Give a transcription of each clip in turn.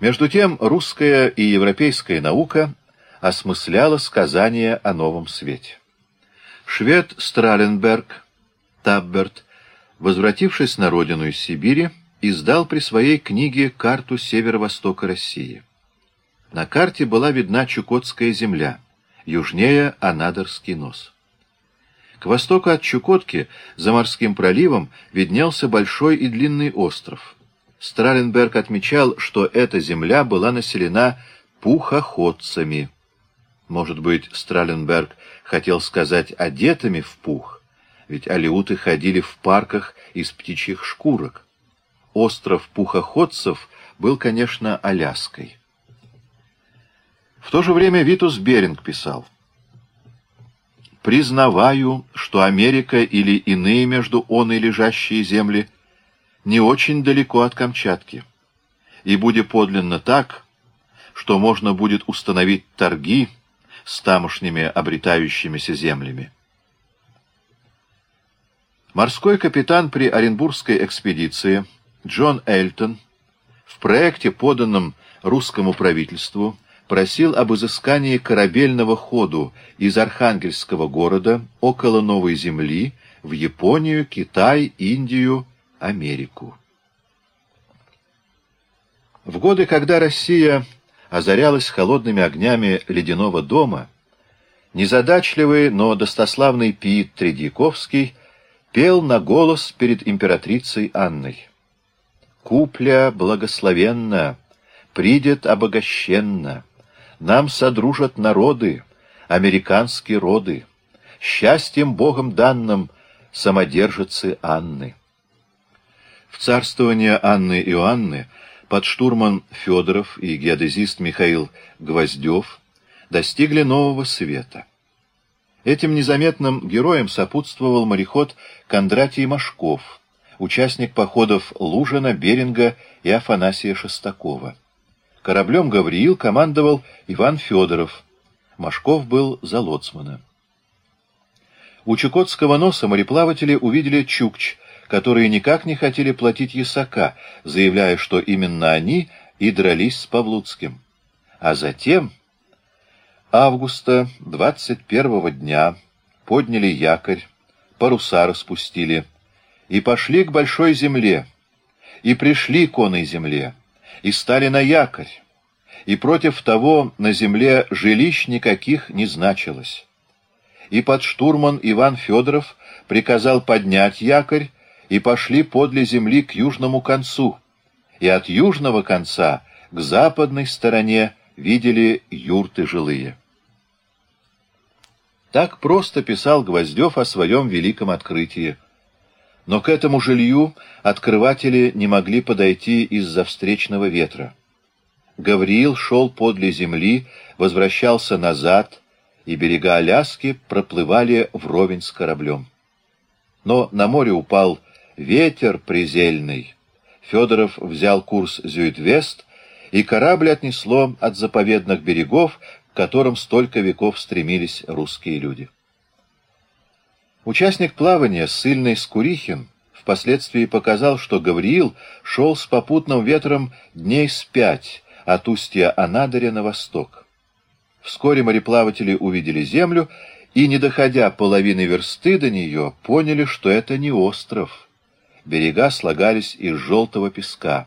Между тем русская и европейская наука осмысляла сказания о новом свете. Швед Страленберг, Табберт, возвратившись на родину из Сибири, издал при своей книге карту северо-востока России. На карте была видна Чукотская земля, южнее Анадырский нос. К востоку от Чукотки, за морским проливом, виднелся большой и длинный остров. Страленберг отмечал, что эта земля была населена пухоходцами. Может быть, Страленберг хотел сказать одетыми в пух, ведь алиуты ходили в парках из птичьих шкурок. Остров пухоходцев был, конечно, Аляской. В то же время Витус Беринг писал «Признаваю, что Америка или иные между он и лежащие земли не очень далеко от Камчатки, и будет подлинно так, что можно будет установить торги с тамошними обретающимися землями». Морской капитан при Оренбургской экспедиции Джон Эльтон в проекте, поданном русскому правительству, просил об изыскании корабельного ходу из Архангельского города около Новой Земли в Японию, Китай, Индию, Америку. В годы, когда Россия озарялась холодными огнями ледяного дома, незадачливый, но достославный Пит Тредьяковский пел на голос перед императрицей Анной. «Купля благословенна, придет обогащенно» Нам содружат народы, американские роды, Счастьем Богом данным самодержицы Анны. В царствование Анны Иоанны подштурман Федоров и геодезист Михаил Гвоздев достигли нового света. Этим незаметным героям сопутствовал мореход Кондратий Машков, участник походов Лужина, Беринга и Афанасия Шестакова. Кораблем «Гавриил» командовал Иван Федоров. Машков был за лоцмана. У Чукотского носа мореплаватели увидели Чукч, которые никак не хотели платить ясака, заявляя, что именно они и дрались с Павлуцким. А затем, августа 21 дня, подняли якорь, паруса распустили, и пошли к большой земле, и пришли к оной земле, и стали на якорь, и против того на земле жилищ никаких не значилось. И под штурман Иван Федоров приказал поднять якорь, и пошли подле земли к южному концу, и от южного конца к западной стороне видели юрты жилые. Так просто писал Гвоздев о своем великом открытии. Но к этому жилью открыватели не могли подойти из-за встречного ветра. Гавриил шел подле земли, возвращался назад, и берега Аляски проплывали вровень с кораблем. Но на море упал ветер призельный. Федоров взял курс Зюитвест, и корабль отнесло от заповедных берегов, к которым столько веков стремились русские люди. Участник плавания, ссыльный Скурихин, впоследствии показал, что Гавриил шел с попутным ветром дней с пять от устья Анадыря на восток. Вскоре мореплаватели увидели землю и, не доходя половины версты до нее, поняли, что это не остров. Берега слагались из желтого песка.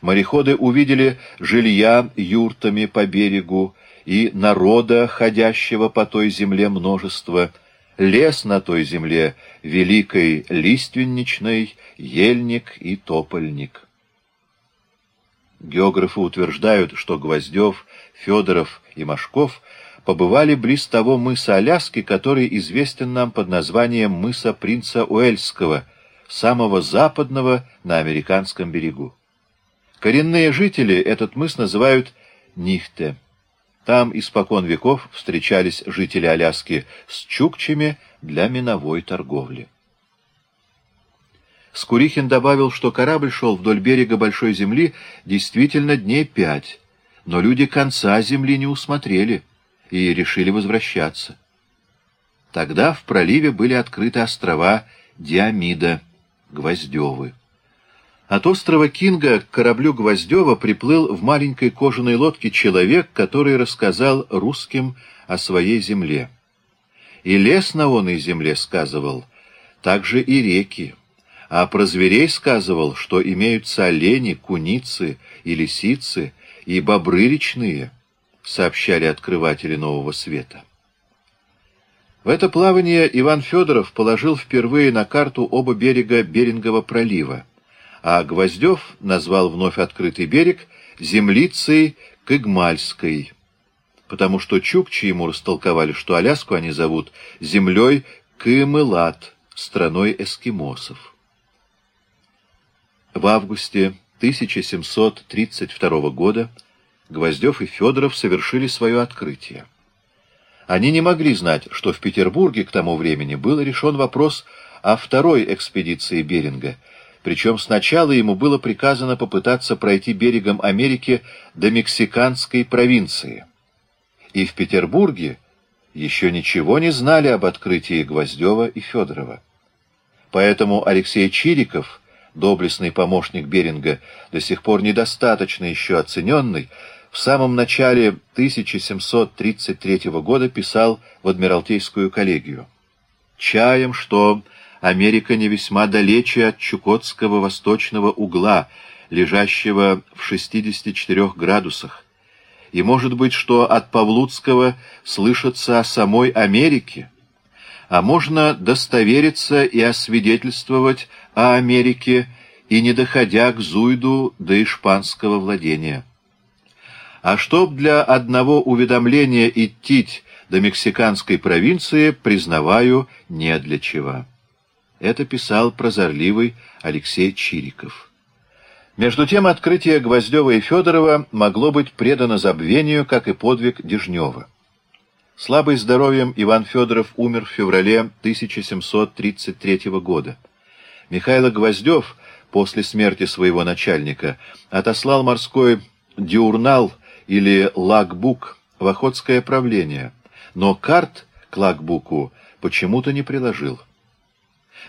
Мореходы увидели жилья юртами по берегу и народа, ходящего по той земле множество — лес на той земле великой лиственничной, ельник и топольник. Географы утверждают, что Гвоздев, Федоров и Машков побывали близ того мыса Аляски, который известен нам под названием мыса принца Уэльского, самого западного на американском берегу. Коренные жители этот мыс называют Нихте. Там испокон веков встречались жители Аляски с чукчами для миновой торговли. Скурихин добавил, что корабль шел вдоль берега Большой Земли действительно дней пять, но люди конца Земли не усмотрели и решили возвращаться. Тогда в проливе были открыты острова Диамида, Гвоздевы. От острова Кинга к кораблю Гвоздева приплыл в маленькой кожаной лодке человек, который рассказал русским о своей земле. И лес на оной земле сказывал, также и реки. А про зверей сказывал, что имеются олени, куницы и лисицы, и бобры речные, сообщали открыватели Нового Света. В это плавание Иван Федоров положил впервые на карту оба берега Берингового пролива, а Гвоздев назвал вновь открытый берег землицей Кыгмальской, потому что чукчи ему растолковали, что Аляску они зовут землей Кымылат, страной эскимосов. В августе 1732 года Гвоздев и Федоров совершили свое открытие. Они не могли знать, что в Петербурге к тому времени был решен вопрос о второй экспедиции Беринга, причем сначала ему было приказано попытаться пройти берегом Америки до мексиканской провинции. И в Петербурге еще ничего не знали об открытии Гвоздева и Федорова. Поэтому Алексей Чириков, доблестный помощник Беринга, до сих пор недостаточно еще оцененный, в самом начале 1733 года писал в Адмиралтейскую коллегию. «Чаем, что Америка не весьма далече от Чукотского восточного угла, лежащего в 64 градусах, и может быть, что от Павлудского слышится о самой Америке, а можно достовериться и освидетельствовать о Америке, и не доходя к Зуйду до испанского владения» а чтоб для одного уведомления идти до мексиканской провинции, признаваю, не для чего. Это писал прозорливый Алексей Чириков. Между тем, открытие Гвоздева и Федорова могло быть предано забвению, как и подвиг Дежнева. Слабый здоровьем Иван Федоров умер в феврале 1733 года. Михаил Гвоздев, после смерти своего начальника, отослал морской диурнал или лагбук в Охотское правление, но карт к лагбуку почему-то не приложил.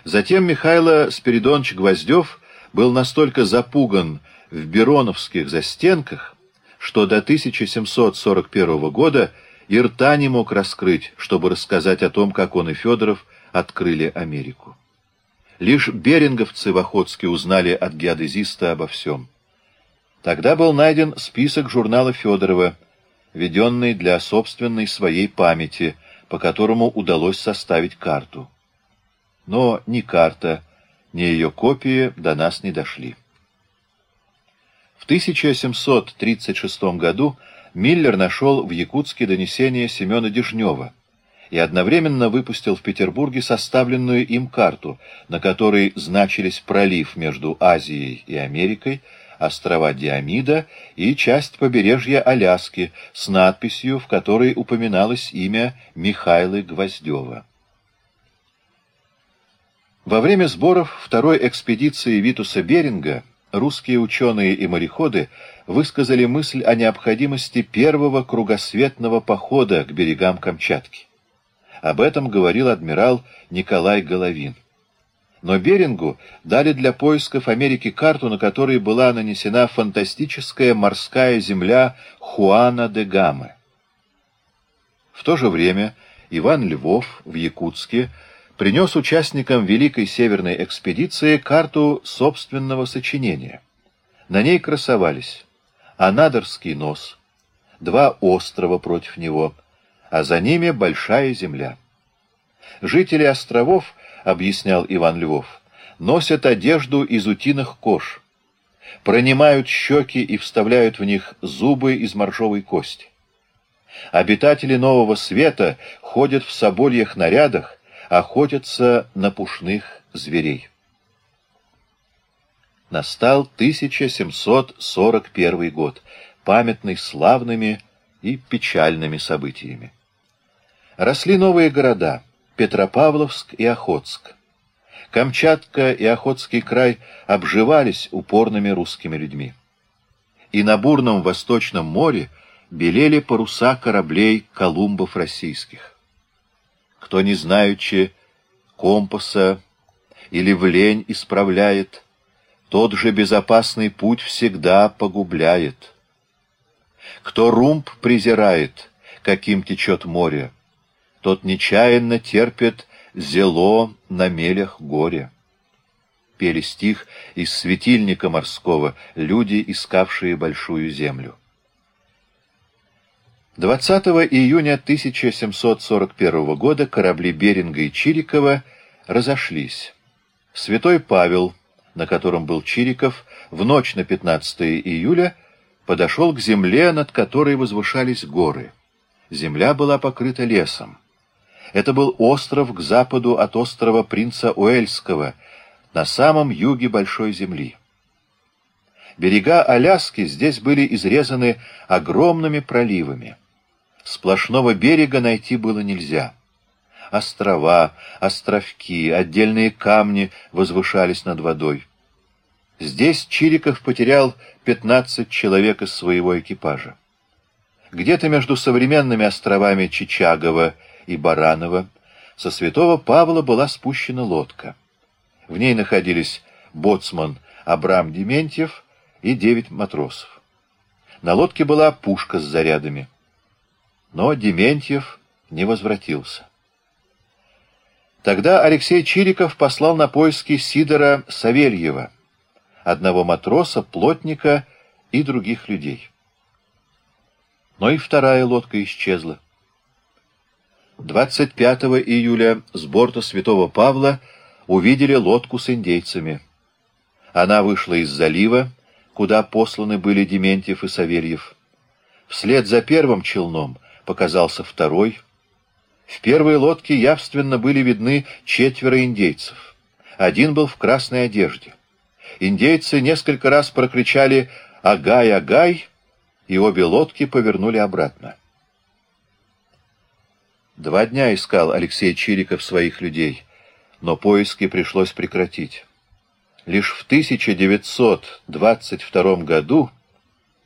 Затем Михайло Спиридонович Гвоздев был настолько запуган в Бероновских застенках, что до 1741 года и рта не мог раскрыть, чтобы рассказать о том, как он и Федоров открыли Америку. Лишь беринговцы в Охотске узнали от геодезиста обо всем. Тогда был найден список журнала Федорова, введенный для собственной своей памяти, по которому удалось составить карту. Но ни карта, ни ее копии до нас не дошли. В 1736 году Миллер нашел в Якутске донесение Семена Дежнева и одновременно выпустил в Петербурге составленную им карту, на которой значились пролив между Азией и Америкой, острова Диамида и часть побережья Аляски с надписью, в которой упоминалось имя Михайлы Гвоздева. Во время сборов второй экспедиции Витуса Беринга русские ученые и мореходы высказали мысль о необходимости первого кругосветного похода к берегам Камчатки. Об этом говорил адмирал Николай Головин. Но Берингу дали для поисков Америки карту, на которой была нанесена фантастическая морская земля Хуана де Гамы. В то же время Иван Львов в Якутске принес участникам Великой Северной экспедиции карту собственного сочинения. На ней красовались Анадырский нос, два острова против него, а за ними большая земля. Жители островов объяснял Иван Львов, носят одежду из утиных кож, пронимают щеки и вставляют в них зубы из моржовой кости. Обитатели Нового Света ходят в собольях нарядах, охотятся на пушных зверей. Настал 1741 год, памятный славными и печальными событиями. Росли новые города — Петропавловск и Охотск. Камчатка и Охотский край обживались упорными русскими людьми. И на бурном Восточном море белели паруса кораблей Колумбов российских. Кто не знаючи компаса или в лень исправляет, тот же безопасный путь всегда погубляет. Кто румб презирает, каким течет море, тот нечаянно терпит зело на мелях горе. Пели стих из светильника морского люди, искавшие большую землю. 20 июня 1741 года корабли Беринга и Чирикова разошлись. Святой Павел, на котором был Чириков, в ночь на 15 июля подошел к земле, над которой возвышались горы. Земля была покрыта лесом. Это был остров к западу от острова принца Уэльского, на самом юге Большой Земли. Берега Аляски здесь были изрезаны огромными проливами. Сплошного берега найти было нельзя. Острова, островки, отдельные камни возвышались над водой. Здесь Чириков потерял 15 человек из своего экипажа. Где-то между современными островами Чичагова и Баранова со Святого Павла была спущена лодка. В ней находились боцман Абрам Дементьев и девять матросов. На лодке была пушка с зарядами. Но Дементьев не возвратился. Тогда Алексей Чириков послал на поиски Сидора Савельева, одного матроса, плотника и других людей. Но и вторая лодка исчезла. 25 июля с борта Святого Павла увидели лодку с индейцами. Она вышла из залива, куда посланы были Дементьев и Савельев. Вслед за первым челном показался второй. В первой лодке явственно были видны четверо индейцев. Один был в красной одежде. Индейцы несколько раз прокричали «Агай, агай!» и обе лодки повернули обратно. Два дня искал Алексей Чириков своих людей, но поиски пришлось прекратить. Лишь в 1922 году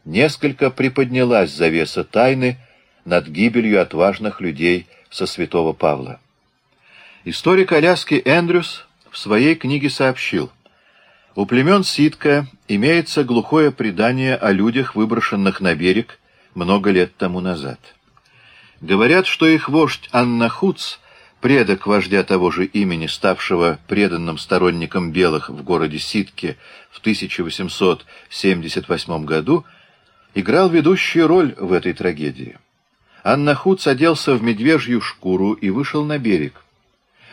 несколько приподнялась завеса тайны, над гибелью отважных людей со святого Павла. Историк Аляски Эндрюс в своей книге сообщил, у племен Ситка имеется глухое предание о людях, выброшенных на берег много лет тому назад. Говорят, что их вождь Аннахуц, предок вождя того же имени, ставшего преданным сторонником белых в городе Ситке в 1878 году, играл ведущую роль в этой трагедии. Аннахуд оделся в медвежью шкуру и вышел на берег.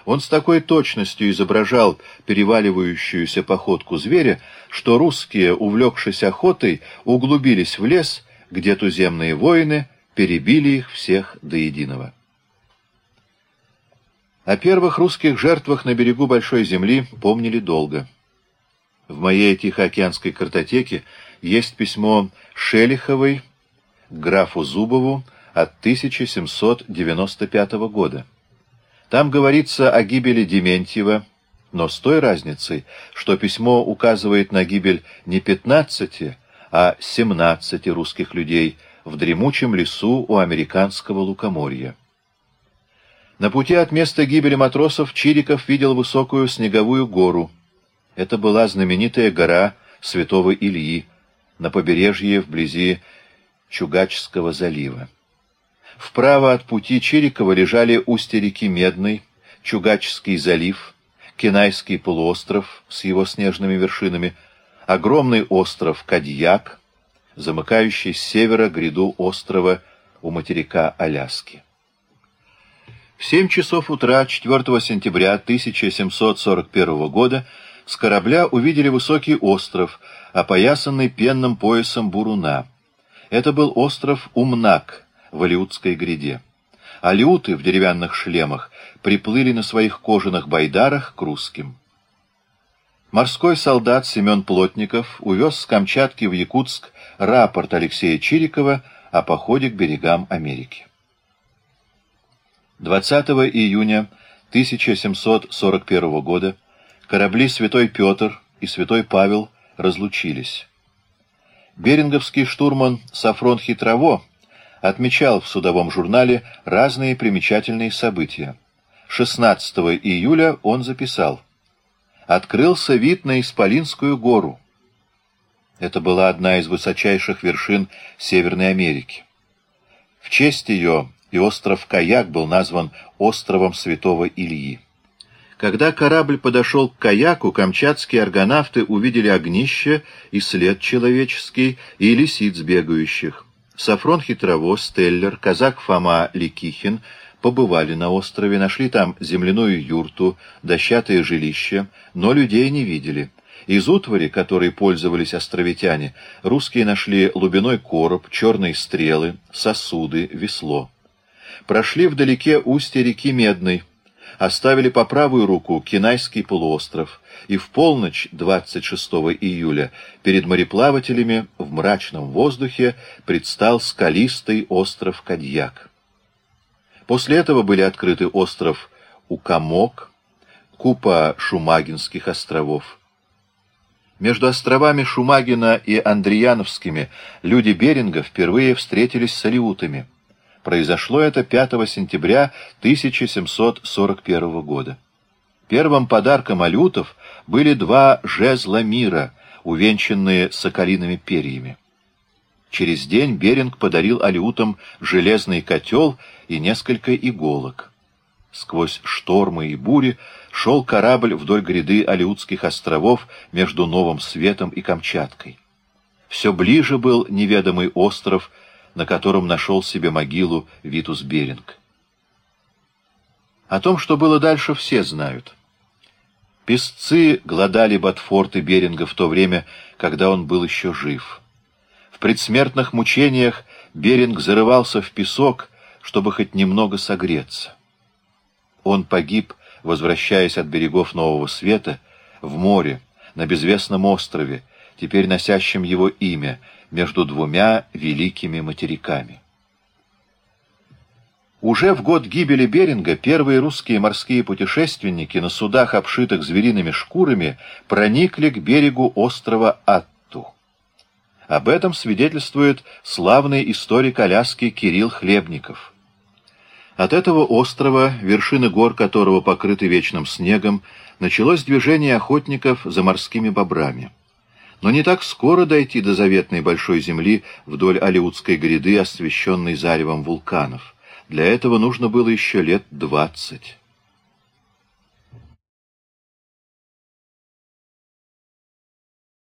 Он с такой точностью изображал переваливающуюся походку зверя, что русские, увлекшись охотой, углубились в лес, где туземные воины перебили их всех до единого. О первых русских жертвах на берегу Большой Земли помнили долго. В моей Тихоокеанской картотеке есть письмо Шелиховой графу Зубову от 1795 года. Там говорится о гибели Дементьева, но с той разницей, что письмо указывает на гибель не 15, а 17 русских людей в дремучем лесу у американского лукоморья. На пути от места гибели матросов Чириков видел высокую снеговую гору. Это была знаменитая гора Святого Ильи на побережье вблизи Чугачского залива. Вправо от пути Чирикова лежали устья реки Медной, Чугачский залив, Кенайский полуостров с его снежными вершинами, огромный остров Кадьяк, замыкающий с севера гряду острова у материка Аляски. В 7 часов утра 4 сентября 1741 года с корабля увидели высокий остров, опоясанный пенным поясом Буруна. Это был остров Умнак, в Алиутской гряде. Алиуты в деревянных шлемах приплыли на своих кожаных байдарах к русским. Морской солдат Семен Плотников увез с Камчатки в Якутск рапорт Алексея Чирикова о походе к берегам Америки. 20 июня 1741 года корабли «Святой Петр» и «Святой Павел» разлучились. Беринговский штурман Сафрон Хитрово отмечал в судовом журнале разные примечательные события. 16 июля он записал открылся вид на Исполинскую гору. Это была одна из высочайших вершин Северной Америки. В честь ее и остров Каяк был назван островом Святого Ильи. Когда корабль подошел к каяку, камчатские аргонавты увидели огнище и след человеческий, и лисиц бегающих. Сафрон Хитрово, Стеллер, казак Фома Ликихин побывали на острове, нашли там земляную юрту, дощатое жилище, но людей не видели. Из утвари, которой пользовались островитяне, русские нашли лубиной короб, черные стрелы, сосуды, весло. Прошли вдалеке устье реки Медной, оставили по правую руку Кинайский полуостров, и в полночь 26 июля перед мореплавателями в мрачном воздухе предстал скалистый остров Кадьяк. После этого были открыты остров Укамок, купа Шумагинских островов. Между островами Шумагина и Андреяновскими люди Беринга впервые встретились с алиутами. Произошло это 5 сентября 1741 года. Первым подарком алютов были два жезла мира, увенчанные соколиными перьями. Через день Беринг подарил алютам железный котел и несколько иголок. Сквозь штормы и бури шел корабль вдоль гряды Алиутских островов между Новым Светом и Камчаткой. Все ближе был неведомый остров, на котором нашел себе могилу Витус Беринг. О том, что было дальше, все знают. Песцы глодали Батфорт и Беринга в то время, когда он был еще жив. В предсмертных мучениях Беринг зарывался в песок, чтобы хоть немного согреться. Он погиб, возвращаясь от берегов Нового Света, в море, на безвестном острове, теперь носящем его имя, между двумя великими материками. Уже в год гибели Беринга первые русские морские путешественники на судах, обшитых звериными шкурами, проникли к берегу острова Атту. Об этом свидетельствует славный историк Аляски Кирилл Хлебников. От этого острова, вершины гор которого покрыты вечным снегом, началось движение охотников за морскими бобрами. Но не так скоро дойти до заветной большой земли вдоль Алиутской гряды, освещенной заревом вулканов. Для этого нужно было еще лет двадцать.